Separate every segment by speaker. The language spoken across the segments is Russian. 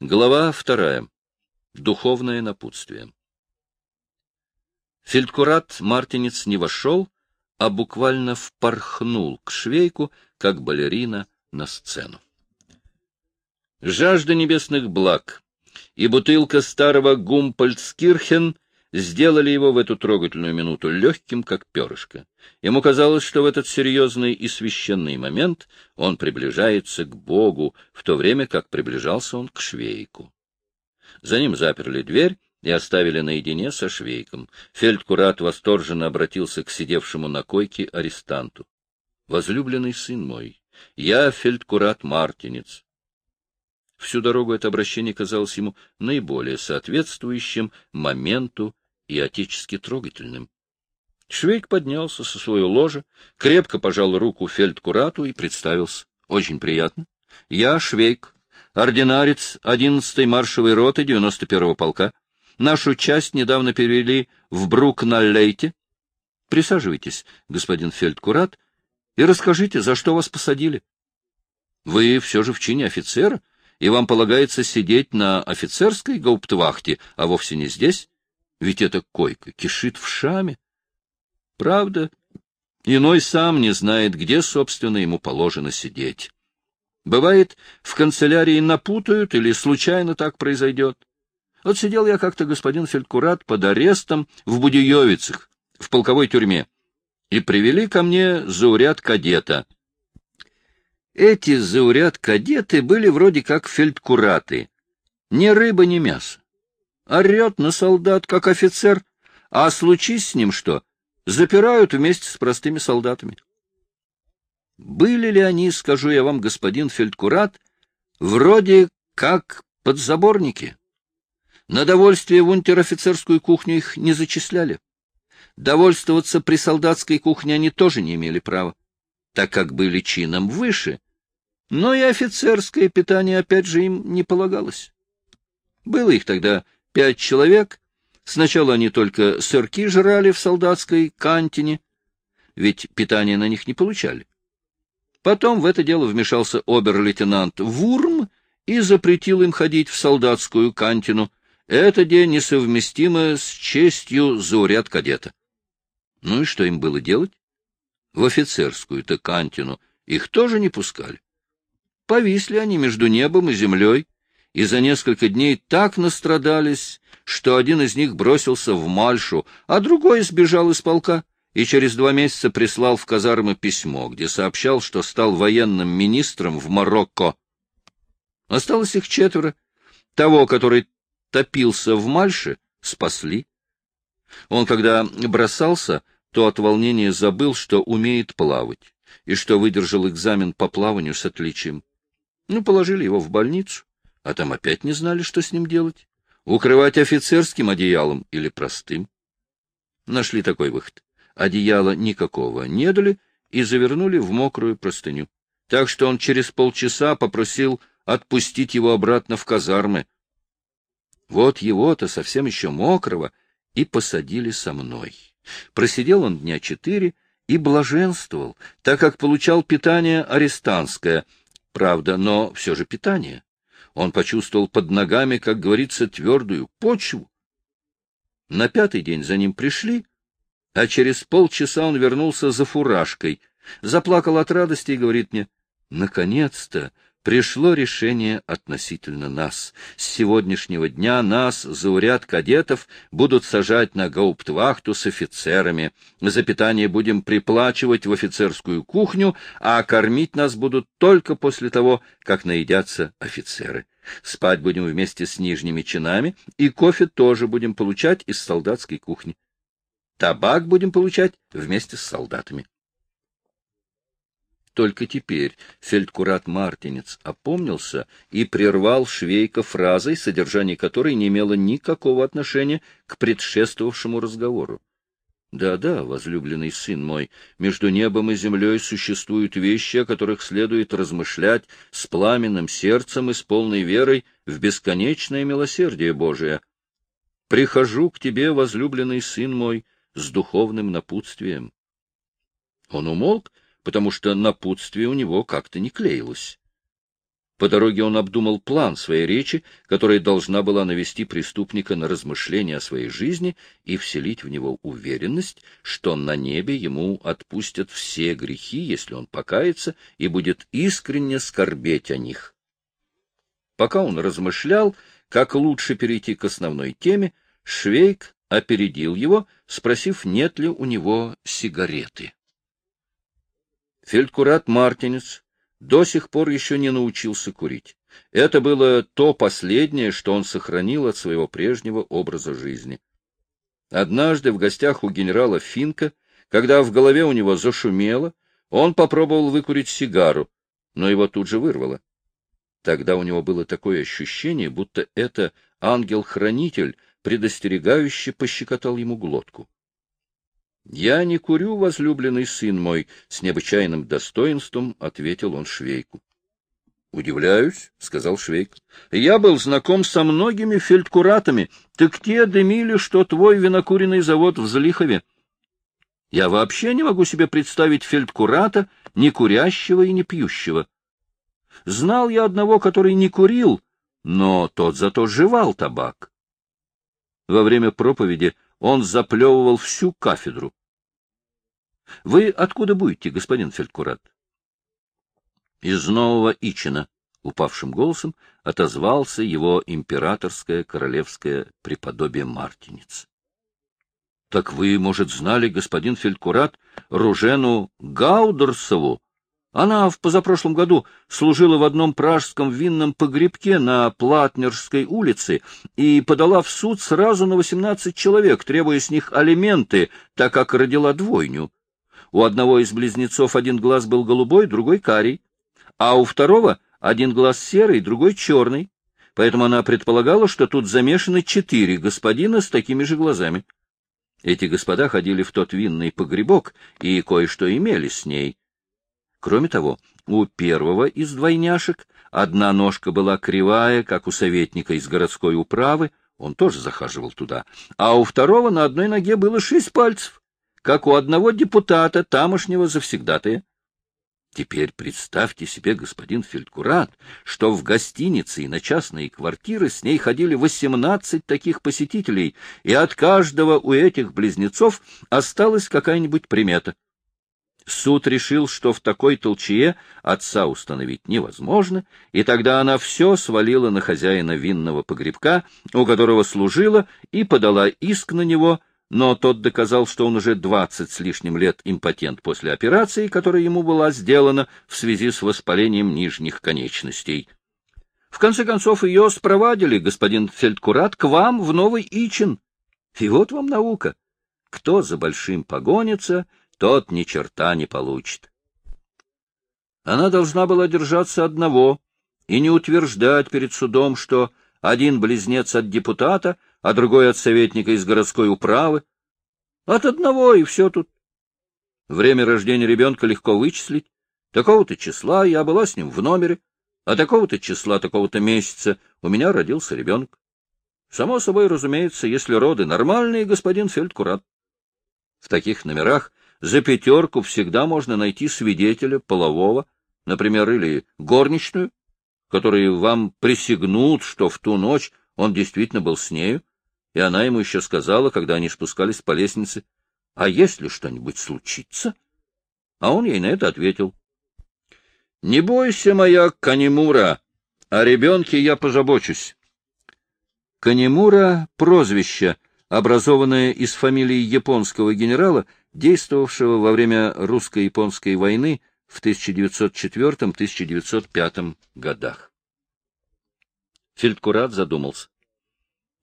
Speaker 1: Глава вторая. Духовное напутствие. Фельдкурат Мартинец не вошел, а буквально впорхнул к швейку, как балерина на сцену. Жажда небесных благ и бутылка старого Гумпольцкирхен сделали его в эту трогательную минуту легким, как перышко. Ему казалось, что в этот серьезный и священный момент он приближается к Богу, в то время как приближался он к швейку. За ним заперли дверь и оставили наедине со швейком. Фельдкурат восторженно обратился к сидевшему на койке арестанту. — Возлюбленный сын мой, я фельдкурат Мартинец. Всю дорогу это обращение казалось ему наиболее соответствующим моменту и отечески трогательным. Швейк поднялся со своего ложа, крепко пожал руку фельдкурату и представился. — Очень приятно. Я Швейк, ординарец 11-й маршевой роты 91-го полка. Нашу часть недавно перевели в Брук-на-Лейте. Присаживайтесь, господин фельдкурат, и расскажите, за что вас посадили. Вы все же в чине офицера, и вам полагается сидеть на офицерской гауптвахте, а вовсе не здесь. Ведь эта койка кишит в шаме. Правда, иной сам не знает, где, собственно, ему положено сидеть. Бывает, в канцелярии напутают или случайно так произойдет. Вот сидел я как-то, господин Фельдкурат, под арестом в Будиевицах, в полковой тюрьме, и привели ко мне зауряд кадета. Эти зауряд кадеты были вроде как фельдкураты, ни рыба, ни мясо орет на солдат, как офицер, а случись с ним что, запирают вместе с простыми солдатами. Были ли они, скажу я вам, господин Фельдкурат, вроде как подзаборники? На довольствие в унтер-офицерскую кухню их не зачисляли. Довольствоваться при солдатской кухне они тоже не имели права, так как были чином выше, но и офицерское питание опять же им не полагалось. Было их тогда пять человек. Сначала они только сырки жрали в солдатской кантине, ведь питания на них не получали. Потом в это дело вмешался обер-лейтенант Вурм и запретил им ходить в солдатскую кантину. Это день несовместимо с честью зауряд кадета. Ну и что им было делать? В офицерскую-то кантину их тоже не пускали. Повисли они между небом и землей, и за несколько дней так настрадались, что один из них бросился в Мальшу, а другой сбежал из полка и через два месяца прислал в казармы письмо, где сообщал, что стал военным министром в Марокко. Осталось их четверо. Того, который топился в Мальше, спасли. Он, когда бросался, то от волнения забыл, что умеет плавать, и что выдержал экзамен по плаванию с отличием. Ну, положили его в больницу а там опять не знали, что с ним делать. Укрывать офицерским одеялом или простым. Нашли такой выход. Одеяла никакого не дали и завернули в мокрую простыню. Так что он через полчаса попросил отпустить его обратно в казармы. Вот его-то совсем еще мокрого и посадили со мной. Просидел он дня четыре и блаженствовал, так как получал питание арестантское, правда, но все же питание. Он почувствовал под ногами, как говорится, твердую почву. На пятый день за ним пришли, а через полчаса он вернулся за фуражкой, заплакал от радости и говорит мне, «Наконец-то пришло решение относительно нас. С сегодняшнего дня нас, зауряд кадетов, будут сажать на гауптвахту с офицерами. За питание будем приплачивать в офицерскую кухню, а кормить нас будут только после того, как наедятся офицеры. Спать будем вместе с нижними чинами, и кофе тоже будем получать из солдатской кухни. Табак будем получать вместе с солдатами. Только теперь фельдкурат Мартинец опомнился и прервал Швейка фразой, содержание которой не имело никакого отношения к предшествовавшему разговору. Да-да, возлюбленный сын мой, между небом и землей существуют вещи, о которых следует размышлять с пламенным сердцем и с полной верой в бесконечное милосердие Божие. Прихожу к тебе, возлюбленный сын мой, с духовным напутствием. Он умолк, потому что напутствие у него как-то не клеилось. По дороге он обдумал план своей речи, которая должна была навести преступника на размышления о своей жизни и вселить в него уверенность, что на небе ему отпустят все грехи, если он покается и будет искренне скорбеть о них. Пока он размышлял, как лучше перейти к основной теме, Швейк опередил его, спросив, нет ли у него сигареты. Фельдкурат Мартинец до сих пор еще не научился курить. Это было то последнее, что он сохранил от своего прежнего образа жизни. Однажды в гостях у генерала Финка, когда в голове у него зашумело, он попробовал выкурить сигару, но его тут же вырвало. Тогда у него было такое ощущение, будто это ангел-хранитель предостерегающе пощекотал ему глотку. — Я не курю, возлюбленный сын мой, — с необычайным достоинством ответил он Швейку. — Удивляюсь, — сказал Швейк. — Я был знаком со многими фельдкуратами, так те дымили, что твой винокуренный завод в Злихове. Я вообще не могу себе представить фельдкурата, не курящего и не пьющего. Знал я одного, который не курил, но тот зато жевал табак. Во время проповеди он заплевывал всю кафедру. — Вы откуда будете, господин Фельдкурат? — Из Нового Ичина, — упавшим голосом отозвался его императорское королевское преподобие Мартинец. — Так вы, может, знали, господин Фельдкурат, Ружену Гаудерсову, она в позапрошлом году служила в одном пражском винном погребке на Платнерской улице и подала в суд сразу на 18 человек, требуя с них алименты, так как родила двойню. У одного из близнецов один глаз был голубой, другой карий, а у второго один глаз серый, другой черный. Поэтому она предполагала, что тут замешаны четыре господина с такими же глазами. Эти господа ходили в тот винный погребок и кое-что имели с ней — Кроме того, у первого из двойняшек одна ножка была кривая, как у советника из городской управы, он тоже захаживал туда, а у второго на одной ноге было шесть пальцев, как у одного депутата, тамошнего завсегдатая. Теперь представьте себе, господин Фельдкурат, что в гостинице и на частные квартиры с ней ходили восемнадцать таких посетителей, и от каждого у этих близнецов осталась какая-нибудь примета. Суд решил, что в такой толчье отца установить невозможно, и тогда она все свалила на хозяина винного погребка, у которого служила, и подала иск на него, но тот доказал, что он уже двадцать с лишним лет импотент после операции, которая ему была сделана в связи с воспалением нижних конечностей. В конце концов, ее спровадили, господин Фельдкурат, к вам в Новый Ичин. И вот вам наука. Кто за большим погонится, тот ни черта не получит. Она должна была держаться одного и не утверждать перед судом, что один близнец от депутата, а другой от советника из городской управы. От одного, и все тут. Время рождения ребенка легко вычислить. Такого-то числа я была с ним в номере, а такого-то числа, такого-то месяца у меня родился ребенок. Само собой, разумеется, если роды нормальные, господин Фельдкурат. В таких номерах за пятерку всегда можно найти свидетеля полового, например, или горничную, которые вам присягнут, что в ту ночь он действительно был с нею, и она ему еще сказала, когда они спускались по лестнице, «А если что-нибудь случится?» А он ей на это ответил, «Не бойся, моя Канемура, о ребенке я позабочусь». Канемура — прозвище, образованное из фамилии японского генерала, действовавшего во время русско-японской войны в 1904-1905 годах. Фельдкурат задумался.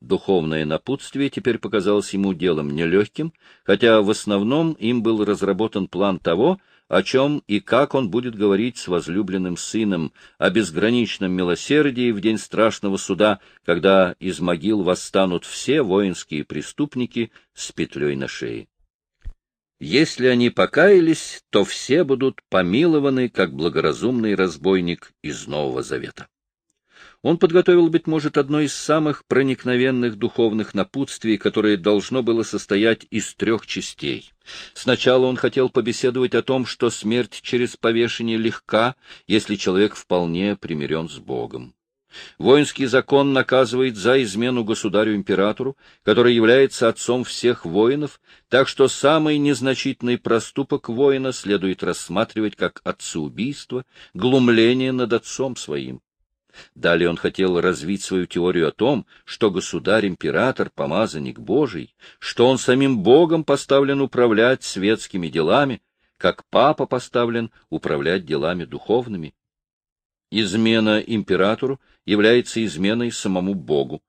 Speaker 1: Духовное напутствие теперь показалось ему делом нелегким, хотя в основном им был разработан план того, о чем и как он будет говорить с возлюбленным сыном, о безграничном милосердии в день страшного суда, когда из могил восстанут все воинские преступники с петлей на шее. Если они покаялись, то все будут помилованы, как благоразумный разбойник из Нового Завета. Он подготовил, быть может, одно из самых проникновенных духовных напутствий, которое должно было состоять из трех частей. Сначала он хотел побеседовать о том, что смерть через повешение легка, если человек вполне примирен с Богом. Воинский закон наказывает за измену государю-императору, который является отцом всех воинов, так что самый незначительный проступок воина следует рассматривать как отцеубийство, глумление над отцом своим. Далее он хотел развить свою теорию о том, что государь-император — помазанник Божий, что он самим Богом поставлен управлять светскими делами, как папа поставлен управлять делами духовными. Измена императору является изменой самому Богу.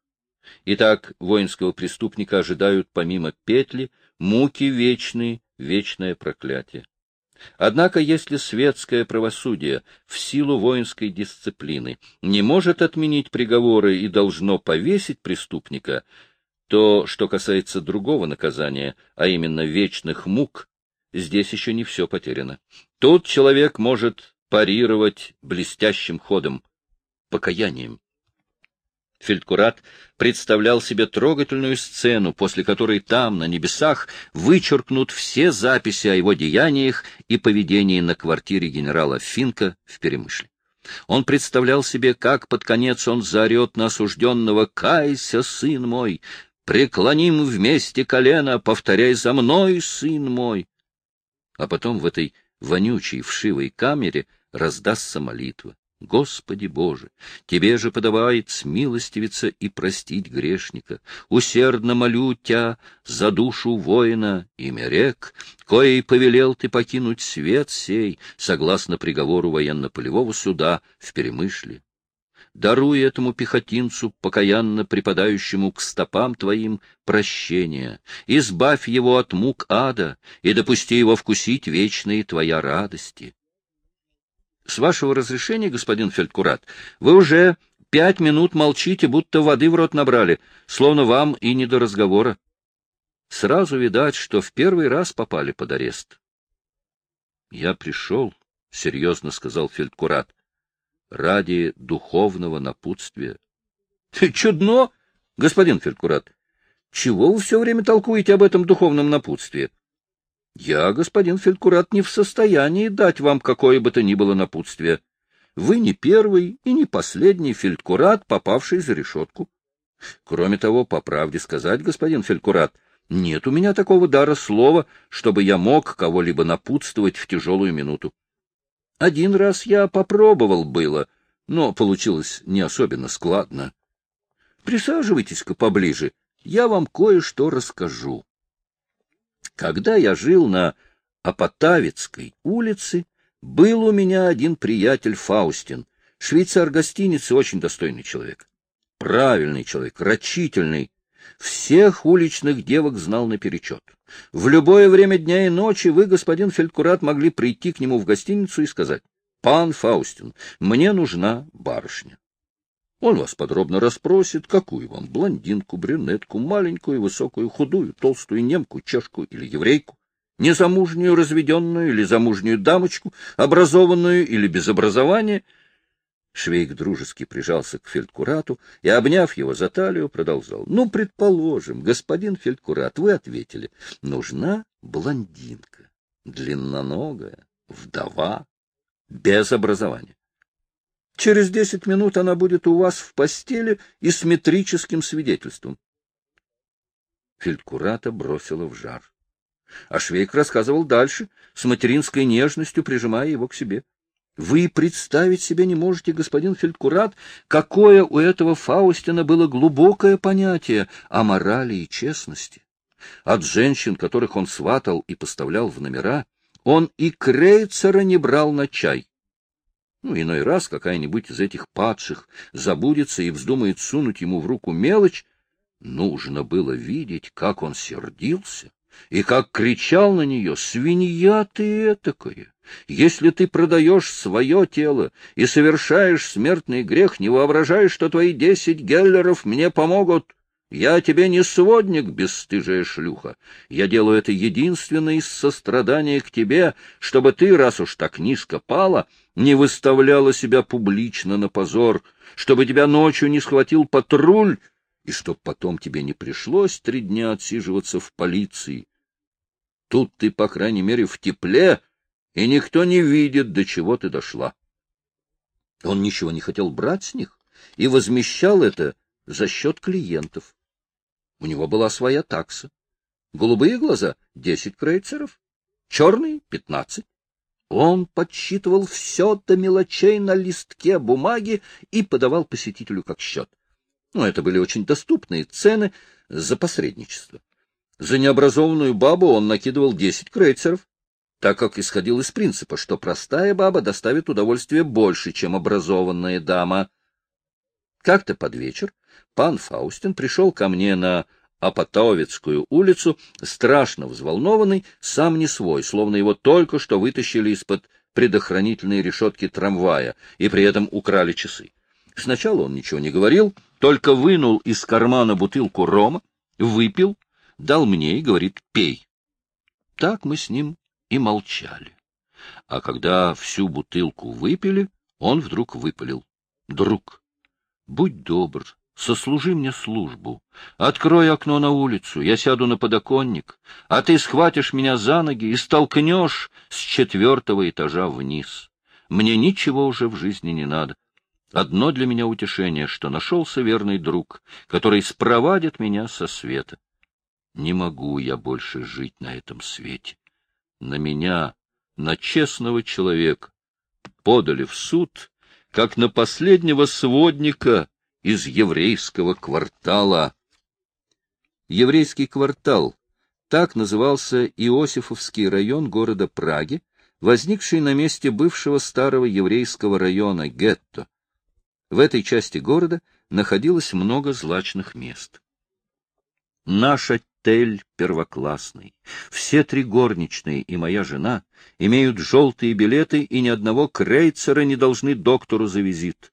Speaker 1: Итак, воинского преступника ожидают помимо петли муки вечные, вечное проклятие. Однако, если светское правосудие в силу воинской дисциплины не может отменить приговоры и должно повесить преступника, то, что касается другого наказания, а именно вечных мук, здесь еще не все потеряно. Тут человек может парировать блестящим ходом, покаянием. Фельдкурат представлял себе трогательную сцену, после которой там, на небесах, вычеркнут все записи о его деяниях и поведении на квартире генерала Финка в Перемышле. Он представлял себе, как под конец он заорет на осужденного «Кайся, сын мой! Преклоним вместе колено, повторяй за мной, сын мой!» А потом в этой вонючей вшивой камере раздастся молитва. Господи Боже, Тебе же подобает смилостивиться и простить грешника. Усердно молю Тя за душу воина, имя рек, коей повелел Ты покинуть свет сей, согласно приговору военно-полевого суда в Перемышле. Даруй этому пехотинцу, покаянно припадающему к стопам Твоим, прощение, избавь его от мук ада и допусти его вкусить вечные Твоя радости. С вашего разрешения, господин Фельдкурат, вы уже пять минут молчите, будто воды в рот набрали, словно вам и не до разговора. Сразу видать, что в первый раз попали под арест. — Я пришел, — серьезно сказал Фельдкурат, — ради духовного напутствия. — Чудно, господин Фельдкурат. Чего вы все время толкуете об этом духовном напутствии? — я, господин Фельдкурат, не в состоянии дать вам какое бы то ни было напутствие. Вы не первый и не последний Фельдкурат, попавший за решетку. Кроме того, по правде сказать, господин Фельдкурат, нет у меня такого дара слова, чтобы я мог кого-либо напутствовать в тяжелую минуту. Один раз я попробовал было, но получилось не особенно складно. Присаживайтесь-ка поближе, я вам кое-что расскажу. Когда я жил на Апатавицкой улице, был у меня один приятель Фаустин, швейцар гостиницы, очень достойный человек. Правильный человек, рачительный. Всех уличных девок знал наперечет. В любое время дня и ночи вы, господин Фельдкурат, могли прийти к нему в гостиницу и сказать, «Пан Фаустин, мне нужна барышня». Он вас подробно расспросит, какую вам блондинку, брюнетку, маленькую, высокую, худую, толстую немку, чешку или еврейку, незамужнюю, разведенную или замужнюю дамочку, образованную или без образования. Швейк дружески прижался к фельдкурату и, обняв его за талию, продолжал. — Ну, предположим, господин фельдкурат, вы ответили, нужна блондинка, длинноногая, вдова, без образования. Через десять минут она будет у вас в постели и с метрическим свидетельством. Фельдкурата бросила в жар. А Швейк рассказывал дальше, с материнской нежностью прижимая его к себе. Вы представить себе не можете, господин Фельдкурат, какое у этого Фаустина было глубокое понятие о морали и честности. От женщин, которых он сватал и поставлял в номера, он и крейцера не брал на чай. Ну, иной раз какая-нибудь из этих падших забудется и вздумает сунуть ему в руку мелочь. Нужно было видеть, как он сердился и как кричал на нее «Свинья ты этакая! Если ты продаешь свое тело и совершаешь смертный грех, не воображай, что твои десять геллеров мне помогут. Я тебе не сводник, бесстыжая шлюха. Я делаю это единственно из сострадания к тебе, чтобы ты, раз уж так низко пала, не выставляла себя публично на позор, чтобы тебя ночью не схватил патруль, и чтоб потом тебе не пришлось три дня отсиживаться в полиции. Тут ты, по крайней мере, в тепле, и никто не видит, до чего ты дошла. Он ничего не хотел брать с них и возмещал это за счет клиентов. У него была своя такса. Голубые глаза — десять крейцеров, черные — пятнадцать. Он подсчитывал все до мелочей на листке бумаги и подавал посетителю как счет. Ну, это были очень доступные цены за посредничество. За необразованную бабу он накидывал десять крейцеров, так как исходил из принципа, что простая баба доставит удовольствие больше, чем образованная дама. Как-то под вечер пан Фаустин пришел ко мне на Апатовицкую улицу, страшно взволнованный, сам не свой, словно его только что вытащили из-под предохранительной решетки трамвая и при этом украли часы. Сначала он ничего не говорил, только вынул из кармана бутылку рома, выпил, дал мне и говорит «пей». Так мы с ним и молчали. А когда всю бутылку выпили, он вдруг выпалил. «Друг, будь добр, сослужи мне службу. Открой окно на улицу, я сяду на подоконник, а ты схватишь меня за ноги и столкнешь с четвертого этажа вниз. Мне ничего уже в жизни не надо. Одно для меня утешение, что нашелся верный друг, который спровадит меня со света. Не могу я больше жить на этом свете на меня, на честного человека, подали в суд, как на последнего сводника из еврейского квартала. Еврейский квартал — так назывался Иосифовский район города Праги, возникший на месте бывшего старого еврейского района гетто. В этой части города находилось много злачных мест. Наша отель первоклассный. Все три горничные и моя жена имеют желтые билеты, и ни одного крейцера не должны доктору за визит.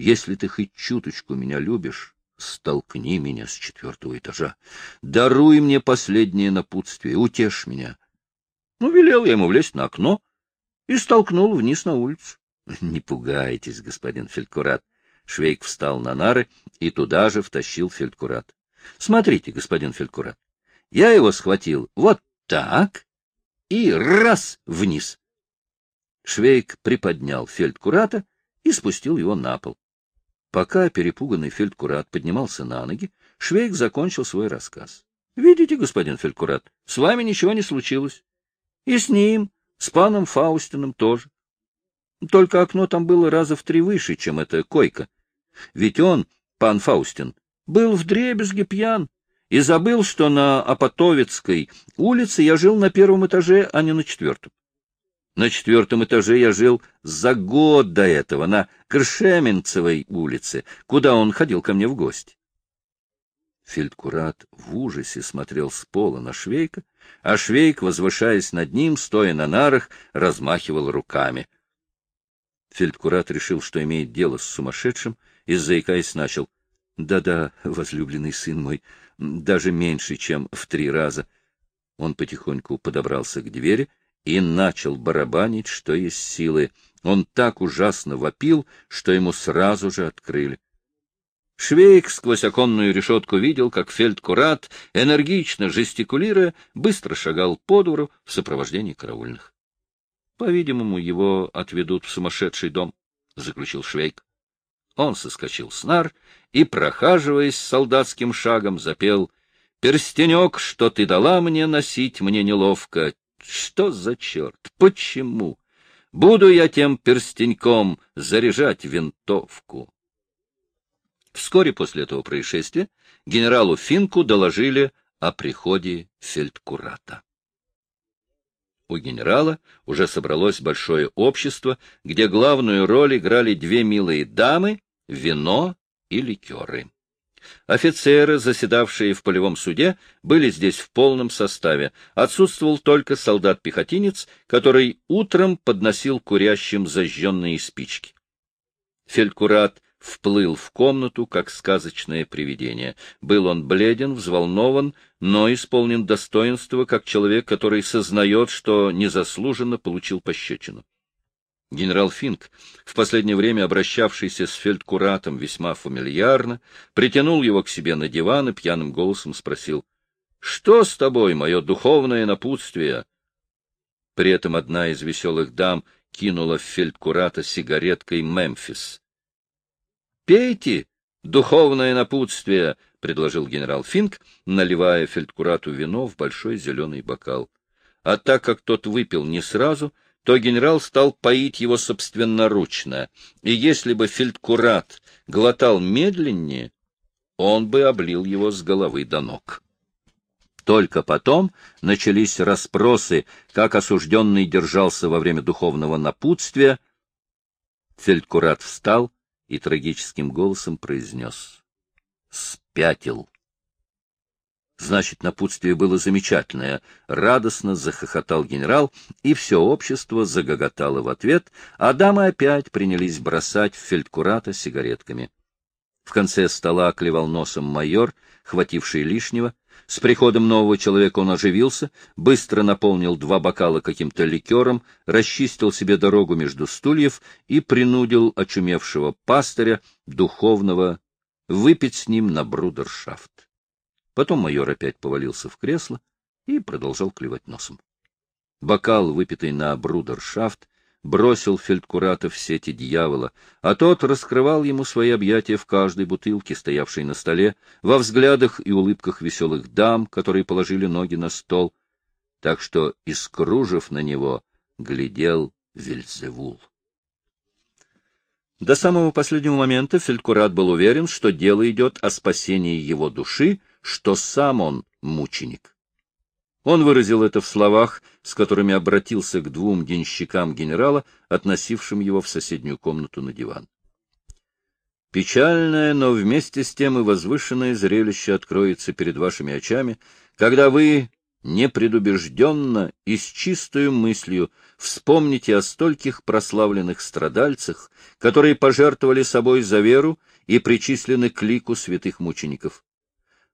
Speaker 1: Если ты хоть чуточку меня любишь, столкни меня с четвертого этажа. Даруй мне последнее напутствие, утешь меня. Ну, велел я ему влезть на окно и столкнул вниз на улицу. Не пугайтесь, господин Фельдкурат. Швейк встал на нары и туда же втащил Фельдкурат. Смотрите, господин Фелькурат, я его схватил вот так и раз вниз. Швейк приподнял фельдкурата и спустил его на пол. Пока перепуганный фельдкурат поднимался на ноги, Швейк закончил свой рассказ. — Видите, господин фельдкурат, с вами ничего не случилось. И с ним, с паном Фаустином тоже. Только окно там было раза в три выше, чем эта койка. Ведь он, пан Фаустин, был вдребезги пьян и забыл, что на Апатовицкой улице я жил на первом этаже, а не на четвертом. На четвертом этаже я жил за год до этого, на Кршеменцевой улице, куда он ходил ко мне в гости. Фельдкурат в ужасе смотрел с пола на Швейка, а Швейк, возвышаясь над ним, стоя на нарах, размахивал руками. Фельдкурат решил, что имеет дело с сумасшедшим, и, заикаясь, начал — да-да, возлюбленный сын мой, даже меньше, чем в три раза. Он потихоньку подобрался к двери и начал барабанить, что есть силы. Он так ужасно вопил, что ему сразу же открыли. Швейк сквозь оконную решетку видел, как фельдкурат, энергично жестикулируя, быстро шагал по двору в сопровождении караульных. — По-видимому, его отведут в сумасшедший дом, — заключил Швейк. Он соскочил с нар и, прохаживаясь солдатским шагом, запел «Перстенек, что ты дала мне носить, мне неловко. Что за черт? Почему? Буду я тем перстеньком заряжать винтовку». Вскоре после этого происшествия генералу Финку доложили о приходе фельдкурата. У генерала уже собралось большое общество, где главную роль играли две милые дамы, вино и ликеры. Офицеры, заседавшие в полевом суде, были здесь в полном составе. Отсутствовал только солдат-пехотинец, который утром подносил курящим зажженные спички. Фелькурат вплыл в комнату, как сказочное привидение. Был он бледен, взволнован, но исполнен достоинства, как человек, который сознает, что незаслуженно получил пощечину. Генерал Финк, в последнее время обращавшийся с фельдкуратом весьма фамильярно, притянул его к себе на диван и пьяным голосом спросил, — Что с тобой, мое духовное напутствие? При этом одна из веселых дам кинула в фельдкурата сигареткой «Мемфис». — Пейте, духовное напутствие, — предложил генерал Финк, наливая фельдкурату вино в большой зеленый бокал. А так как тот выпил не сразу, — то генерал стал поить его собственноручно, и если бы фельдкурат глотал медленнее, он бы облил его с головы до ног. Только потом начались расспросы, как осужденный держался во время духовного напутствия. Фельдкурат встал и трагическим голосом произнес «Спятил». Значит, напутствие было замечательное. Радостно захохотал генерал, и все общество загоготало в ответ, а дамы опять принялись бросать в фельдкурата сигаретками. В конце стола клевал носом майор, хвативший лишнего. С приходом нового человека он оживился, быстро наполнил два бокала каким-то ликером, расчистил себе дорогу между стульев и принудил очумевшего пастыря, духовного, выпить с ним на брудершафт. Потом майор опять повалился в кресло и продолжал клевать носом. Бокал, выпитый на брудершафт, бросил фельдкурата в сети дьявола, а тот раскрывал ему свои объятия в каждой бутылке, стоявшей на столе, во взглядах и улыбках веселых дам, которые положили ноги на стол, так что, искружив на него, глядел Вельзевул. До самого последнего момента фельдкурат был уверен, что дело идет о спасении его души, что сам он мученик. Он выразил это в словах, с которыми обратился к двум денщикам генерала, относившим его в соседнюю комнату на диван. Печальное, но вместе с тем и возвышенное зрелище откроется перед вашими очами, когда вы непредубежденно и с чистою мыслью вспомните о стольких прославленных страдальцах, которые пожертвовали собой за веру и причислены к лику святых мучеников.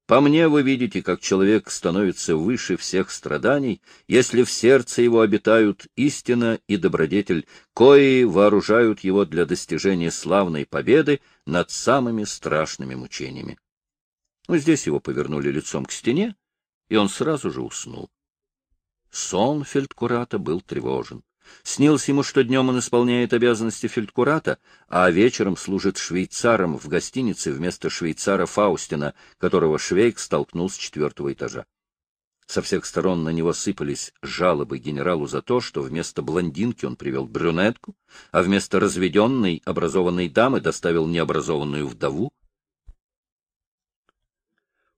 Speaker 1: По мне вы видите, как человек становится выше всех страданий, если в сердце его обитают истина и добродетель, кои вооружают его для достижения славной победы над самыми страшными мучениями. Но здесь его повернули лицом к стене, и он сразу же уснул. Сон фельдкурата был тревожен. Снилось ему, что днем он исполняет обязанности фельдкурата, а вечером служит швейцаром в гостинице вместо швейцара Фаустина, которого Швейк столкнул с четвертого этажа. Со всех сторон на него сыпались жалобы генералу за то, что вместо блондинки он привел брюнетку, а вместо разведенной образованной дамы доставил необразованную вдову.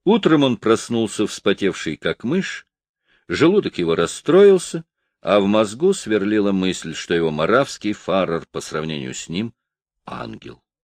Speaker 1: Утром он проснулся вспотевший, как мышь, желудок его расстроился, а в мозгу сверлила мысль, что его маравский фарер по сравнению с ним — ангел.